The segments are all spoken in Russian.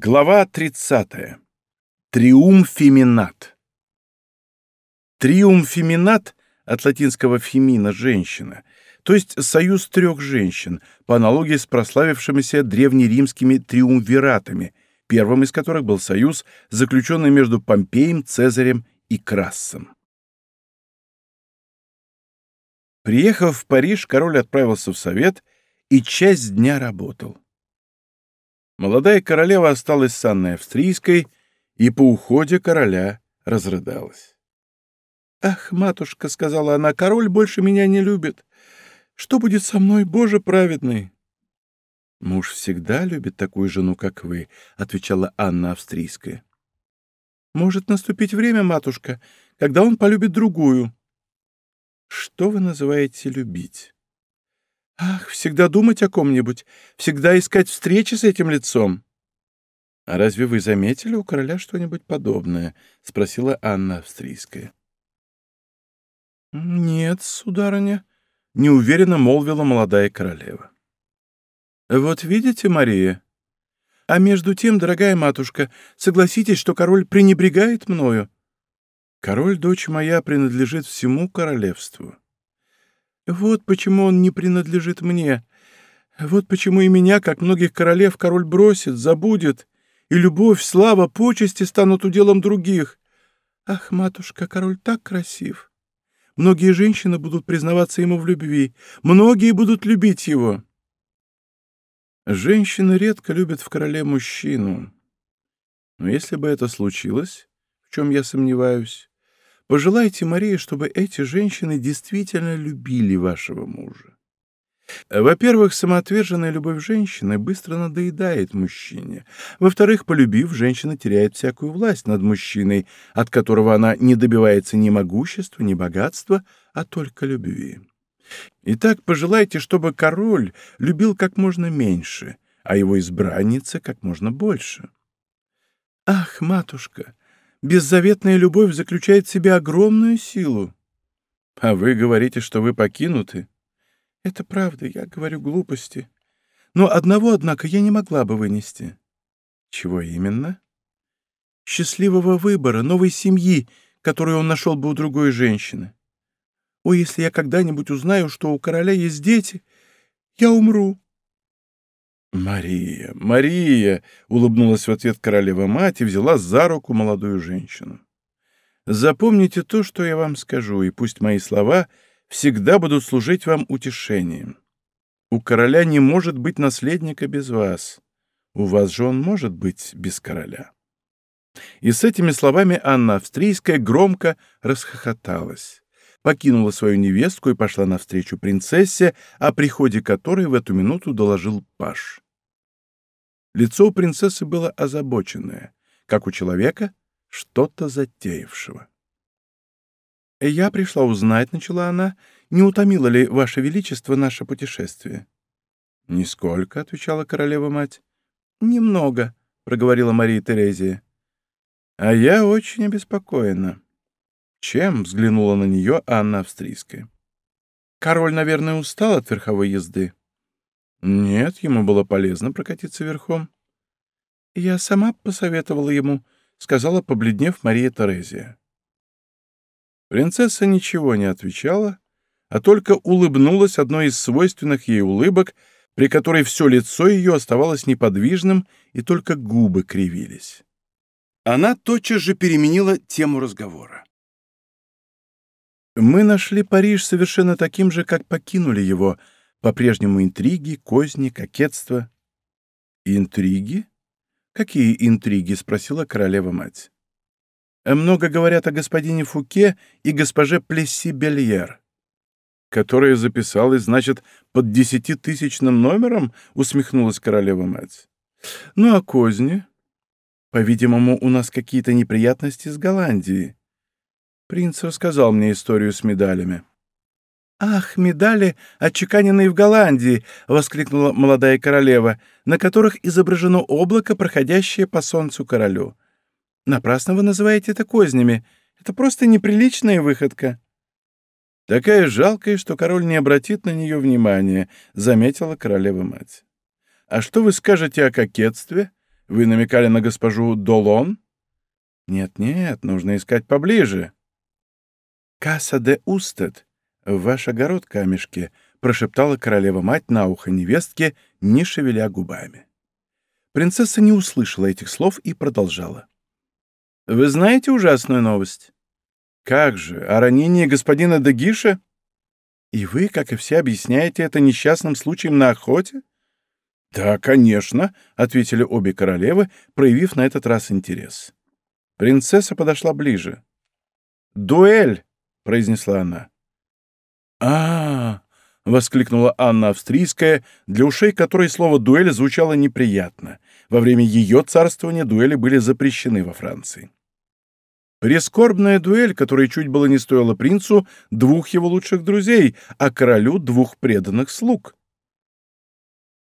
Глава 30. Триумфиминат. Триумфиминат от латинского «фемина» — «женщина», то есть союз трех женщин, по аналогии с прославившимися древнеримскими триумвиратами, первым из которых был союз, заключенный между Помпеем, Цезарем и Крассом. Приехав в Париж, король отправился в совет и часть дня работал. Молодая королева осталась с Анной Австрийской и по уходе короля разрыдалась. «Ах, матушка», — сказала она, — «король больше меня не любит. Что будет со мной, Боже праведный?» «Муж всегда любит такую жену, как вы», — отвечала Анна Австрийская. «Может наступить время, матушка, когда он полюбит другую». «Что вы называете любить?» Ах, всегда думать о ком-нибудь, всегда искать встречи с этим лицом. — А разве вы заметили у короля что-нибудь подобное? — спросила Анна Австрийская. — Нет, сударыня, — неуверенно молвила молодая королева. — Вот видите, Мария? А между тем, дорогая матушка, согласитесь, что король пренебрегает мною. Король, дочь моя, принадлежит всему королевству. Вот почему он не принадлежит мне. Вот почему и меня, как многих королев, король бросит, забудет, и любовь, слава, почести станут уделом других. Ах, матушка, король так красив. Многие женщины будут признаваться ему в любви, многие будут любить его. Женщины редко любят в короле мужчину. Но если бы это случилось, в чем я сомневаюсь, Пожелайте, Мария, чтобы эти женщины действительно любили вашего мужа. Во-первых, самоотверженная любовь женщины быстро надоедает мужчине. Во-вторых, полюбив, женщина теряет всякую власть над мужчиной, от которого она не добивается ни могущества, ни богатства, а только любви. Итак, пожелайте, чтобы король любил как можно меньше, а его избранница как можно больше. Ах, матушка, беззаветная любовь заключает в себе огромную силу. А вы говорите, что вы покинуты? Это правда, я говорю глупости. Но одного, однако, я не могла бы вынести. Чего именно? Счастливого выбора, новой семьи, которую он нашел бы у другой женщины. О, если я когда-нибудь узнаю, что у короля есть дети, я умру. «Мария, Мария!» — улыбнулась в ответ королева-мать и взяла за руку молодую женщину. «Запомните то, что я вам скажу, и пусть мои слова всегда будут служить вам утешением. У короля не может быть наследника без вас. У вас же он может быть без короля». И с этими словами Анна Австрийская громко расхохоталась покинула свою невестку и пошла навстречу принцессе, о приходе которой в эту минуту доложил Паш. Лицо у принцессы было озабоченное, как у человека, что-то затеявшего. «Я пришла узнать», — начала она, — «не утомило ли, Ваше Величество, наше путешествие?» «Нисколько», — отвечала королева-мать. «Немного», — проговорила Мария Терезия. «А я очень обеспокоена». Чем взглянула на нее Анна Австрийская. Король, наверное, устал от верховой езды. Нет, ему было полезно прокатиться верхом. Я сама посоветовала ему, сказала, побледнев Мария Терезия. Принцесса ничего не отвечала, а только улыбнулась одной из свойственных ей улыбок, при которой все лицо ее оставалось неподвижным, и только губы кривились. Она тотчас же переменила тему разговора. Мы нашли Париж совершенно таким же, как покинули его, по-прежнему интриги, козни, кокетство. Интриги? Какие интриги? спросила королева-мать. Много говорят о господине Фуке и госпоже Плесси-Бельер. Которая записалась, значит, под десятитысячным номером, усмехнулась королева-мать. Ну а козни? По-видимому, у нас какие-то неприятности с Голландией. Принц рассказал мне историю с медалями. «Ах, медали, отчеканенные в Голландии!» — воскликнула молодая королева, на которых изображено облако, проходящее по солнцу королю. «Напрасно вы называете это кознями. Это просто неприличная выходка». «Такая жалкая, что король не обратит на нее внимания», — заметила королева-мать. «А что вы скажете о кокетстве? Вы намекали на госпожу Долон? Нет-нет, нужно искать поближе. «Касса де Устед, ваш огород камешки», — прошептала королева-мать на ухо невестке, не шевеля губами. Принцесса не услышала этих слов и продолжала. «Вы знаете ужасную новость?» «Как же, о ранении господина Дагиша?» «И вы, как и все, объясняете это несчастным случаем на охоте?» «Да, конечно», — ответили обе королевы, проявив на этот раз интерес. Принцесса подошла ближе. «Дуэль!» — произнесла она. а, -а, -а воскликнула Анна Австрийская, для ушей которой слово «дуэль» звучало неприятно. Во время ее царствования дуэли были запрещены во Франции. Прескорбная дуэль, которая чуть было не стоила принцу двух его лучших друзей, а королю двух преданных слуг.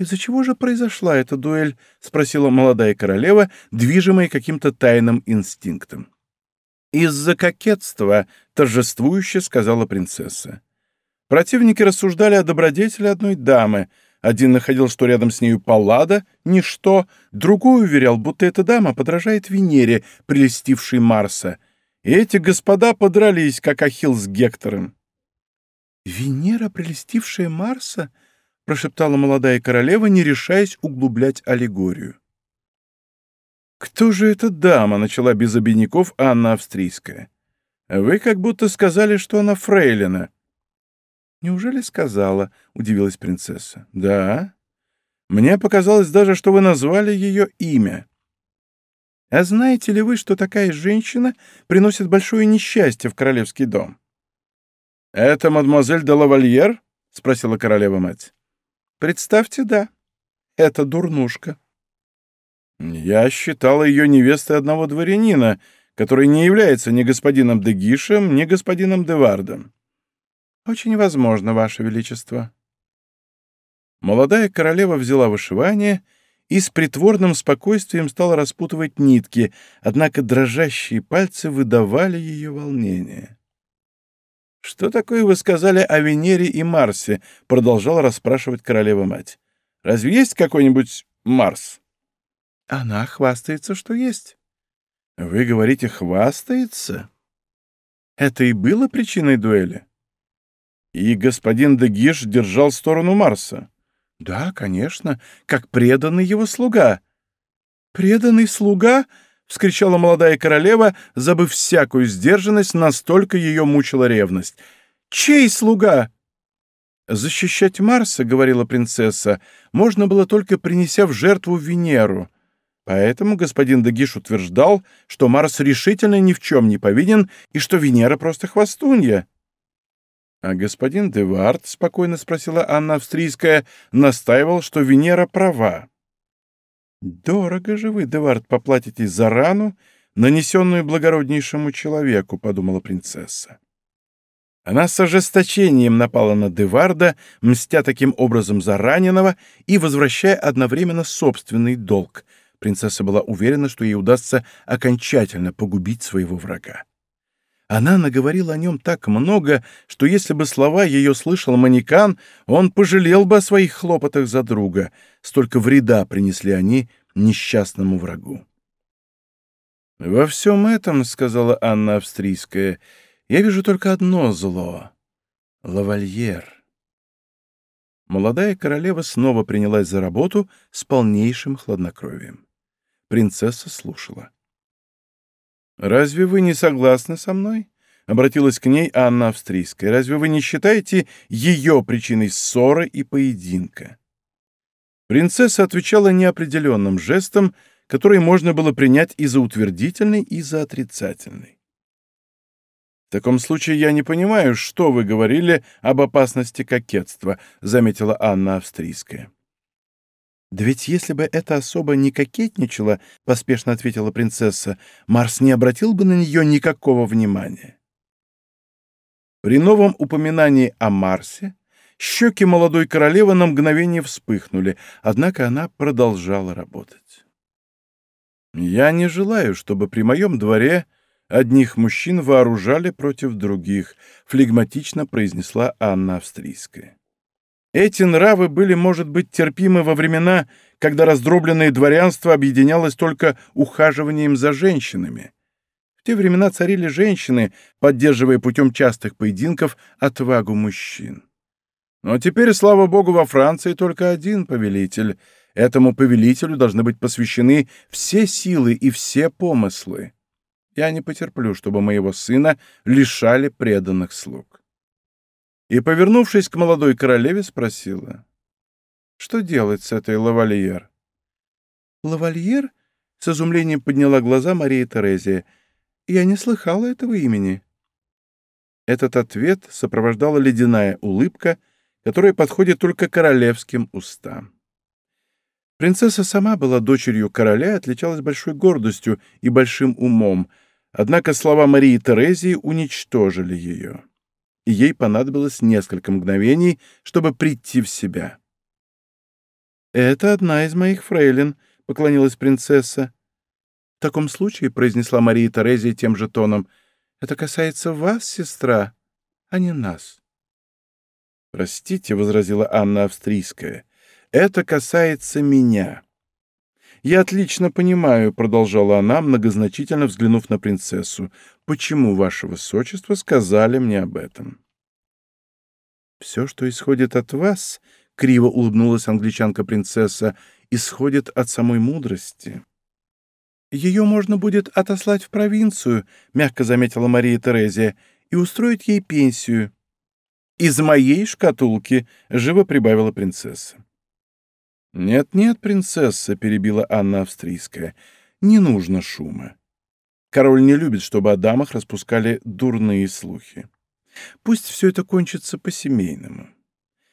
«Из-за чего же произошла эта дуэль?» — спросила молодая королева, движимая каким-то тайным инстинктом. «Из-за кокетства», — торжествующе сказала принцесса. Противники рассуждали о добродетели одной дамы. Один находил, что рядом с нею Паллада — ничто, другой уверял, будто эта дама подражает Венере, прелестившей Марса. И эти господа подрались, как Ахилл с Гектором. «Венера, прелестившая Марса?» — прошептала молодая королева, не решаясь углублять аллегорию. «Кто же эта дама?» — начала без обиняков Анна Австрийская. «Вы как будто сказали, что она фрейлина». «Неужели сказала?» — удивилась принцесса. «Да. Мне показалось даже, что вы назвали ее имя». «А знаете ли вы, что такая женщина приносит большое несчастье в королевский дом?» «Это мадемуазель де лавальер?» — спросила королева-мать. Представьте, да. Это дурнушка. Я считала ее невестой одного дворянина, который не является ни господином Дегишем, ни господином Девардом. Очень возможно, Ваше Величество. Молодая королева взяла вышивание и с притворным спокойствием стала распутывать нитки, однако дрожащие пальцы выдавали ее волнение. «Что такое вы сказали о Венере и Марсе?» — продолжала расспрашивать королева-мать. «Разве есть какой-нибудь Марс?» «Она хвастается, что есть». «Вы говорите, хвастается?» «Это и было причиной дуэли?» «И господин Дегиш держал сторону Марса?» «Да, конечно, как преданный его слуга». «Преданный слуга?» — вскричала молодая королева, забыв всякую сдержанность, настолько ее мучила ревность. «Чей слуга?» «Защищать Марса, — говорила принцесса, — можно было только принеся в жертву Венеру. Поэтому господин Дагиш утверждал, что Марс решительно ни в чем не повинен и что Венера просто хвостунья». А господин Девард, — спокойно спросила Анна Австрийская, — настаивал, что Венера права. «Дорого же вы, Девард, поплатитесь за рану, нанесенную благороднейшему человеку», — подумала принцесса. Она с ожесточением напала на Деварда, мстя таким образом за раненого и возвращая одновременно собственный долг. Принцесса была уверена, что ей удастся окончательно погубить своего врага. Она наговорила о нем так много, что если бы слова ее слышал манекан, он пожалел бы о своих хлопотах за друга. Столько вреда принесли они несчастному врагу. «Во всем этом, — сказала Анна Австрийская, — я вижу только одно зло — лавальер». Молодая королева снова принялась за работу с полнейшим хладнокровием. Принцесса слушала. «Разве вы не согласны со мной?» — обратилась к ней Анна Австрийская. «Разве вы не считаете ее причиной ссоры и поединка?» Принцесса отвечала неопределенным жестом, который можно было принять и за утвердительный, и за отрицательный. «В таком случае я не понимаю, что вы говорили об опасности кокетства», — заметила Анна Австрийская. «Да ведь если бы эта особа не кокетничала, — поспешно ответила принцесса, — Марс не обратил бы на нее никакого внимания». При новом упоминании о Марсе щеки молодой королевы на мгновение вспыхнули, однако она продолжала работать. «Я не желаю, чтобы при моем дворе одних мужчин вооружали против других», — флегматично произнесла Анна Австрийская. Эти нравы были, может быть, терпимы во времена, когда раздробленное дворянство объединялось только ухаживанием за женщинами. В те времена царили женщины, поддерживая путем частых поединков отвагу мужчин. Но теперь, слава богу, во Франции только один повелитель. Этому повелителю должны быть посвящены все силы и все помыслы. Я не потерплю, чтобы моего сына лишали преданных слуг. И, повернувшись к молодой королеве, спросила, «Что делать с этой лавальер?» «Лавальер?» — с изумлением подняла глаза Мария Терезия. «Я не слыхала этого имени». Этот ответ сопровождала ледяная улыбка — которая подходит только королевским устам. Принцесса сама была дочерью короля и отличалась большой гордостью и большим умом, однако слова Марии Терезии уничтожили ее, и ей понадобилось несколько мгновений, чтобы прийти в себя. «Это одна из моих фрейлин», — поклонилась принцесса. «В таком случае», — произнесла Мария Терезия тем же тоном, — «это касается вас, сестра, а не нас». «Простите», — возразила Анна Австрийская, — «это касается меня». «Я отлично понимаю», — продолжала она, многозначительно взглянув на принцессу, «почему ваше высочество сказали мне об этом». «Все, что исходит от вас», — криво улыбнулась англичанка-принцесса, — «исходит от самой мудрости». «Ее можно будет отослать в провинцию», — мягко заметила Мария Терезия, — «и устроить ей пенсию. «Из моей шкатулки», — живо прибавила принцесса. «Нет-нет, принцесса», — перебила Анна Австрийская, — «не нужно шума. Король не любит, чтобы о дамах распускали дурные слухи. Пусть все это кончится по-семейному.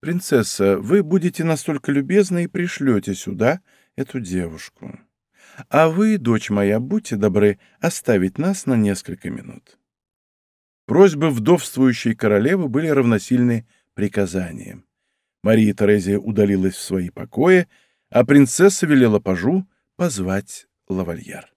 Принцесса, вы будете настолько любезны и пришлете сюда эту девушку. А вы, дочь моя, будьте добры оставить нас на несколько минут». Просьбы вдовствующей королевы были равносильны приказаниям. Мария Терезия удалилась в свои покои, а принцесса велела пажу позвать лавальяр.